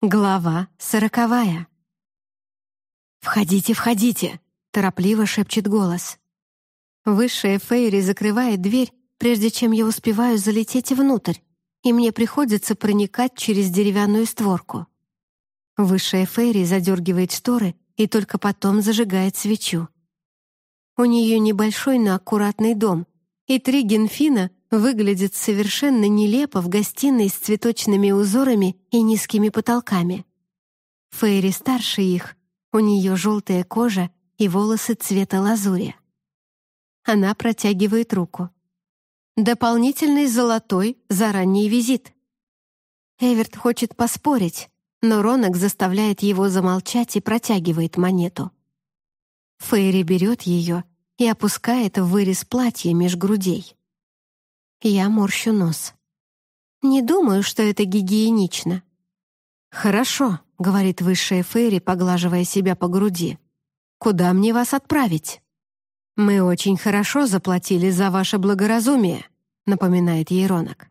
Глава сороковая. «Входите, входите!» — торопливо шепчет голос. Высшая Фейри закрывает дверь, прежде чем я успеваю залететь внутрь, и мне приходится проникать через деревянную створку. Высшая Фейри задергивает шторы и только потом зажигает свечу. У нее небольшой, но аккуратный дом, и три генфина выглядит совершенно нелепо в гостиной с цветочными узорами и низкими потолками. Фейри старше их, у нее желтая кожа и волосы цвета лазури. Она протягивает руку. Дополнительный золотой за ранний визит. Эверт хочет поспорить, но Ронок заставляет его замолчать и протягивает монету. Фейри берет ее и опускает в вырез платья меж грудей. Я морщу нос. Не думаю, что это гигиенично. «Хорошо», — говорит высшая Фейри, поглаживая себя по груди. «Куда мне вас отправить?» «Мы очень хорошо заплатили за ваше благоразумие», — напоминает ей Ронок.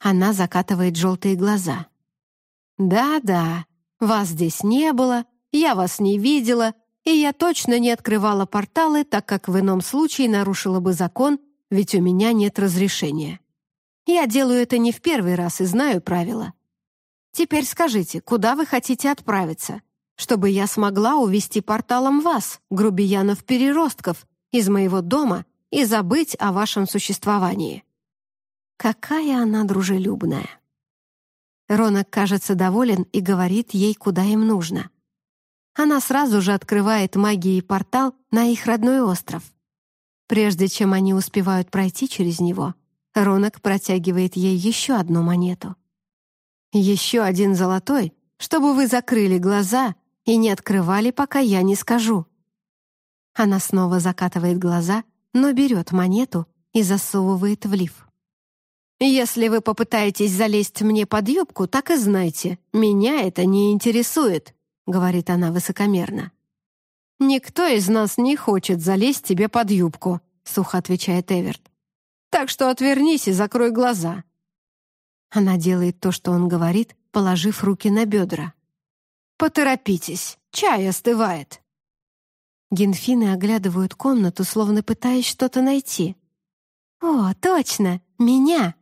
Она закатывает желтые глаза. «Да-да, вас здесь не было, я вас не видела, и я точно не открывала порталы, так как в ином случае нарушила бы закон ведь у меня нет разрешения. Я делаю это не в первый раз и знаю правила. Теперь скажите, куда вы хотите отправиться, чтобы я смогла увести порталом вас, грубиянов-переростков, из моего дома и забыть о вашем существовании?» Какая она дружелюбная. Ронок кажется доволен и говорит ей, куда им нужно. Она сразу же открывает магией портал на их родной остров. Прежде чем они успевают пройти через него, Ронок протягивает ей еще одну монету. «Еще один золотой, чтобы вы закрыли глаза и не открывали, пока я не скажу». Она снова закатывает глаза, но берет монету и засовывает в лиф. «Если вы попытаетесь залезть мне под юбку, так и знайте, меня это не интересует», — говорит она высокомерно. «Никто из нас не хочет залезть тебе под юбку», — сухо отвечает Эверт. «Так что отвернись и закрой глаза». Она делает то, что он говорит, положив руки на бедра. «Поторопитесь, чай остывает». Генфины оглядывают комнату, словно пытаясь что-то найти. «О, точно, меня!»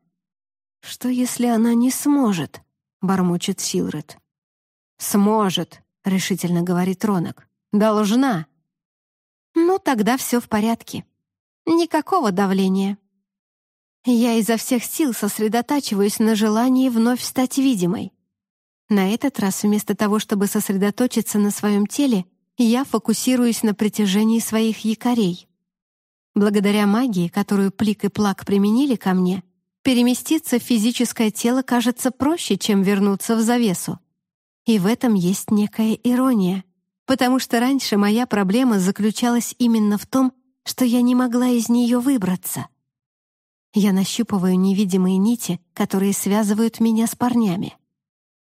«Что, если она не сможет?» — бормочет Силред. «Сможет», — решительно говорит Ронок. Должна. Ну, тогда все в порядке. Никакого давления. Я изо всех сил сосредотачиваюсь на желании вновь стать видимой. На этот раз вместо того, чтобы сосредоточиться на своем теле, я фокусируюсь на притяжении своих якорей. Благодаря магии, которую Плик и Плак применили ко мне, переместиться в физическое тело кажется проще, чем вернуться в завесу. И в этом есть некая ирония потому что раньше моя проблема заключалась именно в том, что я не могла из нее выбраться. Я нащупываю невидимые нити, которые связывают меня с парнями.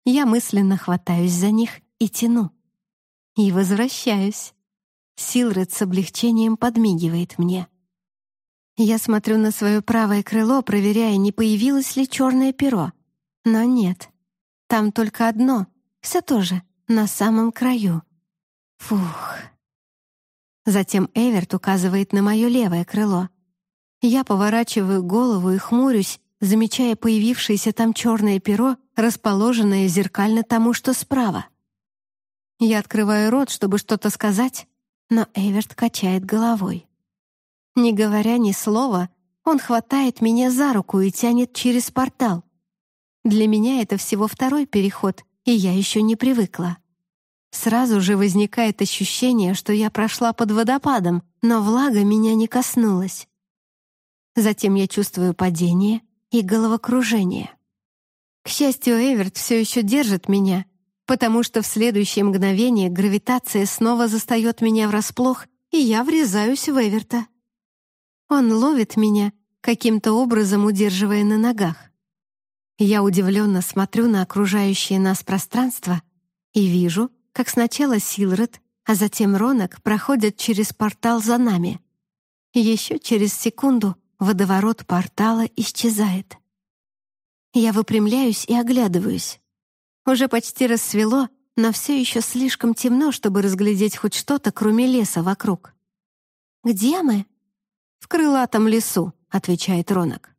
Я мысленно хватаюсь за них и тяну. И возвращаюсь. Силред с облегчением подмигивает мне. Я смотрю на свое правое крыло, проверяя, не появилось ли черное перо. Но нет. Там только одно, все тоже, на самом краю. Фух. Затем Эверт указывает на мое левое крыло. Я поворачиваю голову и хмурюсь, замечая появившееся там черное перо, расположенное зеркально тому, что справа. Я открываю рот, чтобы что-то сказать, но Эверт качает головой. Не говоря ни слова, он хватает меня за руку и тянет через портал. Для меня это всего второй переход, и я еще не привыкла. Сразу же возникает ощущение, что я прошла под водопадом, но влага меня не коснулась. Затем я чувствую падение и головокружение. К счастью, Эверт все еще держит меня, потому что в следующее мгновение гравитация снова застает меня врасплох, и я врезаюсь в Эверта. Он ловит меня, каким-то образом удерживая на ногах. Я удивленно смотрю на окружающее нас пространство и вижу, как сначала Силред, а затем Ронок проходят через портал за нами. Еще через секунду водоворот портала исчезает. Я выпрямляюсь и оглядываюсь. Уже почти рассвело, но все еще слишком темно, чтобы разглядеть хоть что-то, кроме леса вокруг. «Где мы?» «В крылатом лесу», — отвечает Ронок.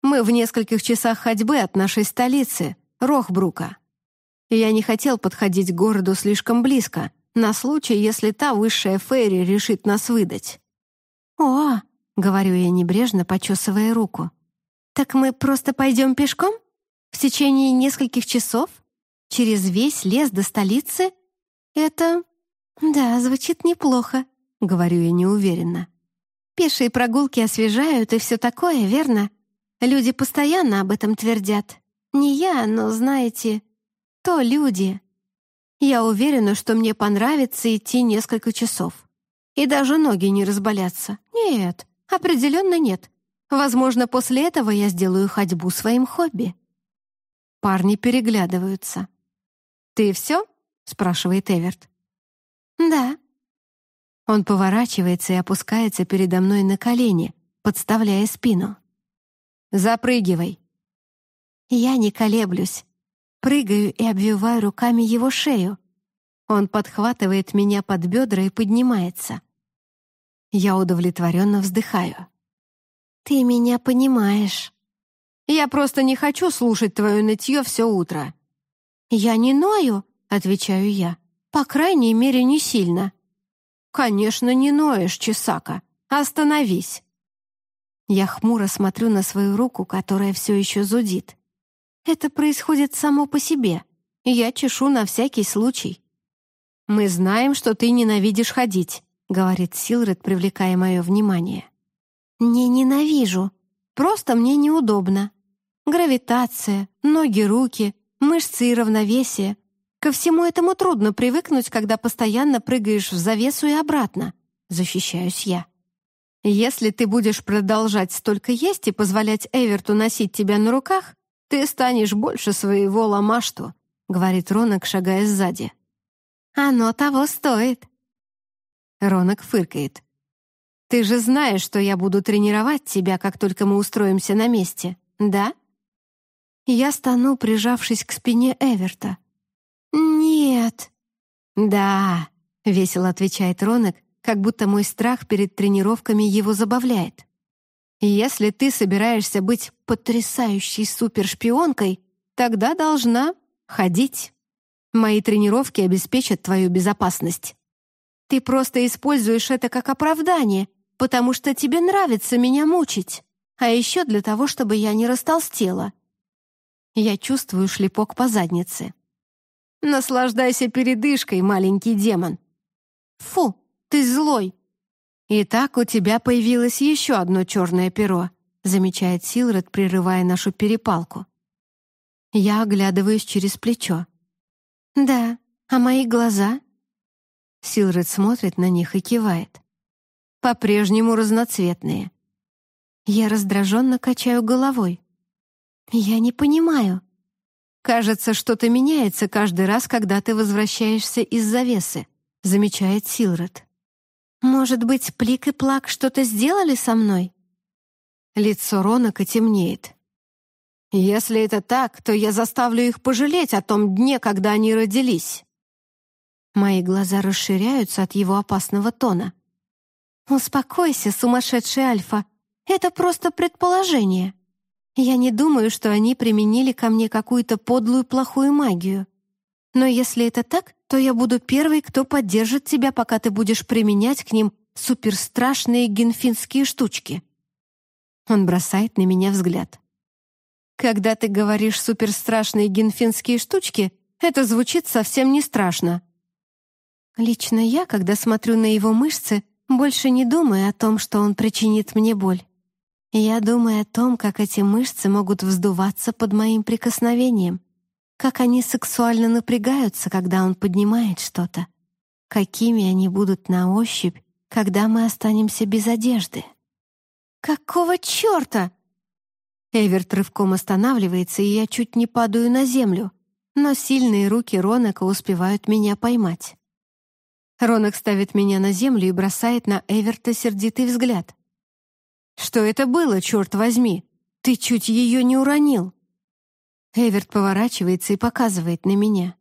«Мы в нескольких часах ходьбы от нашей столицы, Рохбрука. Я не хотел подходить к городу слишком близко, на случай, если та высшая Фейри решит нас выдать». «О!» — говорю я небрежно, почесывая руку. «Так мы просто пойдем пешком? В течение нескольких часов? Через весь лес до столицы? Это... Да, звучит неплохо», — говорю я неуверенно. «Пешие прогулки освежают и все такое, верно? Люди постоянно об этом твердят. Не я, но, знаете, то люди. Я уверена, что мне понравится идти несколько часов. И даже ноги не разболятся. Нет, определенно нет. Возможно, после этого я сделаю ходьбу своим хобби. Парни переглядываются. «Ты все?» — спрашивает Эверт. «Да». Он поворачивается и опускается передо мной на колени, подставляя спину. «Запрыгивай». Я не колеблюсь. Прыгаю и обвиваю руками его шею. Он подхватывает меня под бедра и поднимается. Я удовлетворенно вздыхаю. «Ты меня понимаешь». «Я просто не хочу слушать твое нытье все утро». «Я не ною», — отвечаю я. «По крайней мере, не сильно». «Конечно, не ноешь, Чесака. Остановись». Я хмуро смотрю на свою руку, которая все еще зудит. Это происходит само по себе. Я чешу на всякий случай. «Мы знаем, что ты ненавидишь ходить», — говорит Силред, привлекая мое внимание. «Не ненавижу. Просто мне неудобно. Гравитация, ноги-руки, мышцы и равновесие. Ко всему этому трудно привыкнуть, когда постоянно прыгаешь в завесу и обратно. Защищаюсь я. Если ты будешь продолжать столько есть и позволять Эверту носить тебя на руках, ты станешь больше своего ломашту», — говорит Ронок, шагая сзади. Оно того стоит. Ронок фыркает. Ты же знаешь, что я буду тренировать тебя, как только мы устроимся на месте, да? Я стану, прижавшись к спине Эверта. Нет. Да, весело отвечает Ронок, как будто мой страх перед тренировками его забавляет. Если ты собираешься быть потрясающей супершпионкой, тогда должна ходить. Мои тренировки обеспечат твою безопасность. Ты просто используешь это как оправдание, потому что тебе нравится меня мучить, а еще для того, чтобы я не растолстела. Я чувствую шлепок по заднице. Наслаждайся передышкой, маленький демон. Фу, ты злой. Итак, у тебя появилось еще одно черное перо, замечает Силред, прерывая нашу перепалку. Я оглядываюсь через плечо. «Да, а мои глаза?» Силред смотрит на них и кивает. «По-прежнему разноцветные». Я раздраженно качаю головой. «Я не понимаю». «Кажется, что-то меняется каждый раз, когда ты возвращаешься из завесы», замечает Силред. «Может быть, Плик и Плак что-то сделали со мной?» Лицо Ронака темнеет. Если это так, то я заставлю их пожалеть о том дне, когда они родились. Мои глаза расширяются от его опасного тона. «Успокойся, сумасшедший Альфа. Это просто предположение. Я не думаю, что они применили ко мне какую-то подлую плохую магию. Но если это так, то я буду первой, кто поддержит тебя, пока ты будешь применять к ним суперстрашные генфинские штучки». Он бросает на меня взгляд. Когда ты говоришь суперстрашные генфинские штучки, это звучит совсем не страшно. Лично я, когда смотрю на его мышцы, больше не думаю о том, что он причинит мне боль. Я думаю о том, как эти мышцы могут вздуваться под моим прикосновением, как они сексуально напрягаются, когда он поднимает что-то, какими они будут на ощупь, когда мы останемся без одежды. «Какого черта?» Эверт рывком останавливается, и я чуть не падаю на землю, но сильные руки Ронека успевают меня поймать. Ронек ставит меня на землю и бросает на Эверта сердитый взгляд. «Что это было, черт возьми? Ты чуть ее не уронил!» Эверт поворачивается и показывает на меня.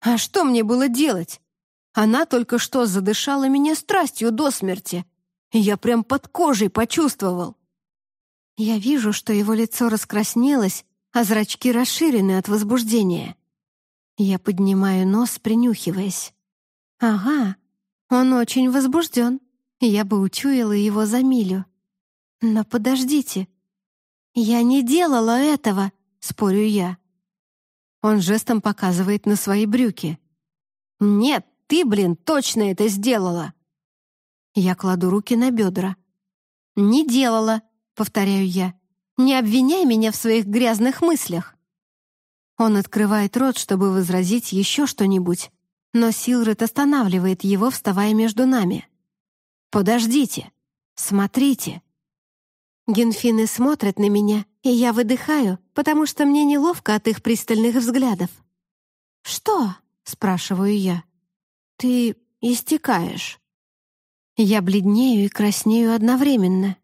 «А что мне было делать? Она только что задышала меня страстью до смерти. Я прям под кожей почувствовал». Я вижу, что его лицо раскраснелось, а зрачки расширены от возбуждения. Я поднимаю нос, принюхиваясь. «Ага, он очень возбужден. Я бы учуяла его за милю. Но подождите. Я не делала этого!» Спорю я. Он жестом показывает на свои брюки. «Нет, ты, блин, точно это сделала!» Я кладу руки на бедра. «Не делала», — повторяю я. «Не обвиняй меня в своих грязных мыслях». Он открывает рот, чтобы возразить еще что-нибудь, но Силред останавливает его, вставая между нами. «Подождите! Смотрите!» Генфины смотрят на меня, и я выдыхаю, потому что мне неловко от их пристальных взглядов. «Что?» — спрашиваю я. «Ты истекаешь». Я бледнею и краснею одновременно.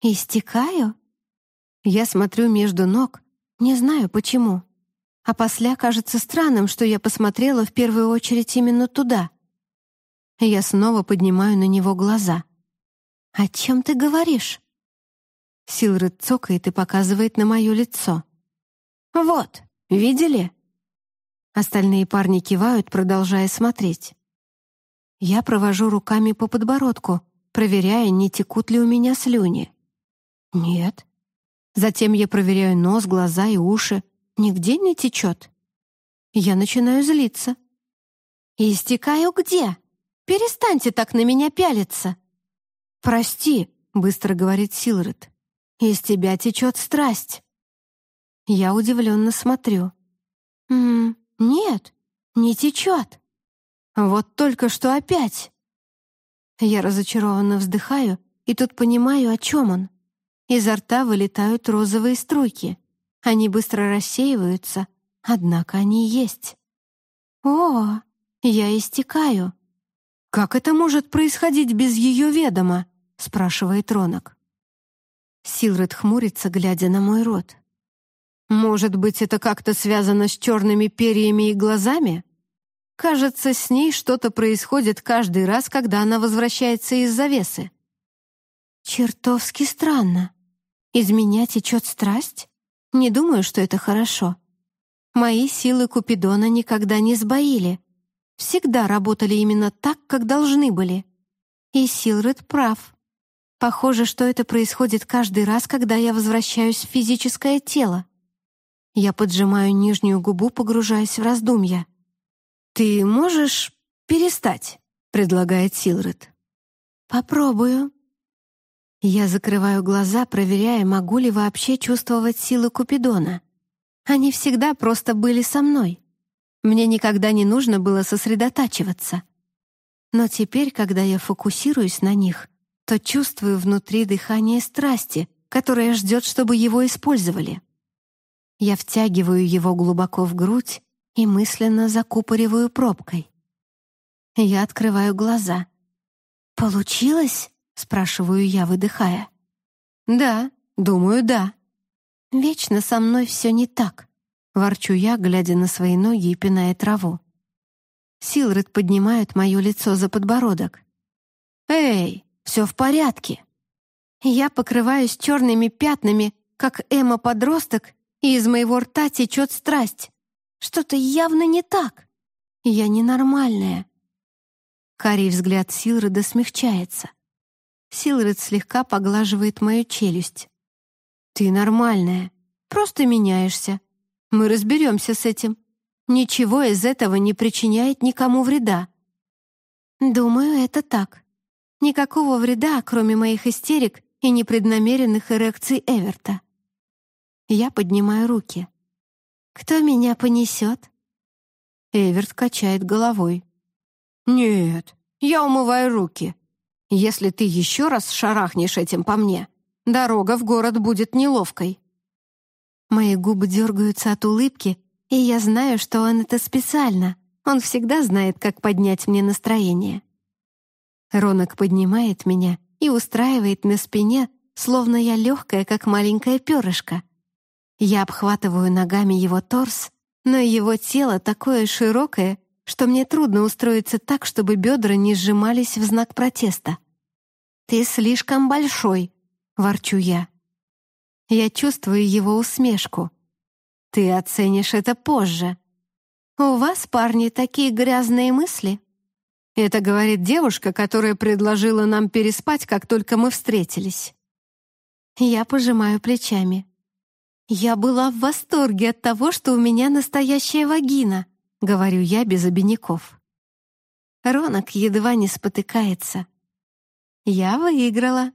«Истекаю?» Я смотрю между ног, не знаю почему. А после кажется странным, что я посмотрела в первую очередь именно туда. Я снова поднимаю на него глаза. «О чем ты говоришь?» Силред цокает и показывает на мое лицо. «Вот, видели?» Остальные парни кивают, продолжая смотреть. Я провожу руками по подбородку, проверяя, не текут ли у меня слюни. Нет. Затем я проверяю нос, глаза и уши. Нигде не течет. Я начинаю злиться. «Истекаю где? Перестаньте так на меня пялиться!» «Прости», — быстро говорит Силред. Из тебя течет страсть». Я удивленно смотрю. «М -м, «Нет, не течет. Вот только что опять». Я разочарованно вздыхаю и тут понимаю, о чем он. Изо рта вылетают розовые струйки. Они быстро рассеиваются, однако они есть. «О, я истекаю». «Как это может происходить без ее ведома?» — спрашивает Ронок. Силред хмурится, глядя на мой рот. «Может быть, это как-то связано с черными перьями и глазами? Кажется, с ней что-то происходит каждый раз, когда она возвращается из завесы». «Чертовски странно. Из меня течет страсть? Не думаю, что это хорошо. Мои силы Купидона никогда не сбоили. Всегда работали именно так, как должны были. И Силред прав. Похоже, что это происходит каждый раз, когда я возвращаюсь в физическое тело. Я поджимаю нижнюю губу, погружаясь в раздумья. «Ты можешь перестать?» — предлагает Силред. «Попробую». Я закрываю глаза, проверяя, могу ли вообще чувствовать силы Купидона. Они всегда просто были со мной. Мне никогда не нужно было сосредотачиваться. Но теперь, когда я фокусируюсь на них, то чувствую внутри дыхание страсти, которое ждет, чтобы его использовали. Я втягиваю его глубоко в грудь и мысленно закупориваю пробкой. Я открываю глаза. «Получилось?» — спрашиваю я, выдыхая. «Да, думаю, да». «Вечно со мной все не так», — ворчу я, глядя на свои ноги и пиная траву. Силред поднимает мое лицо за подбородок. «Эй, все в порядке. Я покрываюсь черными пятнами, как Эмма-подросток, и из моего рта течет страсть. Что-то явно не так. Я ненормальная. Карий взгляд Силреда смягчается. Силред слегка поглаживает мою челюсть. «Ты нормальная. Просто меняешься. Мы разберемся с этим. Ничего из этого не причиняет никому вреда». «Думаю, это так. Никакого вреда, кроме моих истерик и непреднамеренных эрекций Эверта. Я поднимаю руки. «Кто меня понесет?» Эверт качает головой. «Нет, я умываю руки. Если ты еще раз шарахнешь этим по мне, дорога в город будет неловкой». Мои губы дергаются от улыбки, и я знаю, что он это специально. Он всегда знает, как поднять мне настроение. Ронок поднимает меня и устраивает на спине, словно я легкая, как маленькое перышко. Я обхватываю ногами его торс, но его тело такое широкое, что мне трудно устроиться так, чтобы бедра не сжимались в знак протеста. «Ты слишком большой», — ворчу я. Я чувствую его усмешку. «Ты оценишь это позже». «У вас, парни, такие грязные мысли?» Это говорит девушка, которая предложила нам переспать, как только мы встретились. Я пожимаю плечами. «Я была в восторге от того, что у меня настоящая вагина», — говорю я без обиняков. Ронок едва не спотыкается. «Я выиграла»,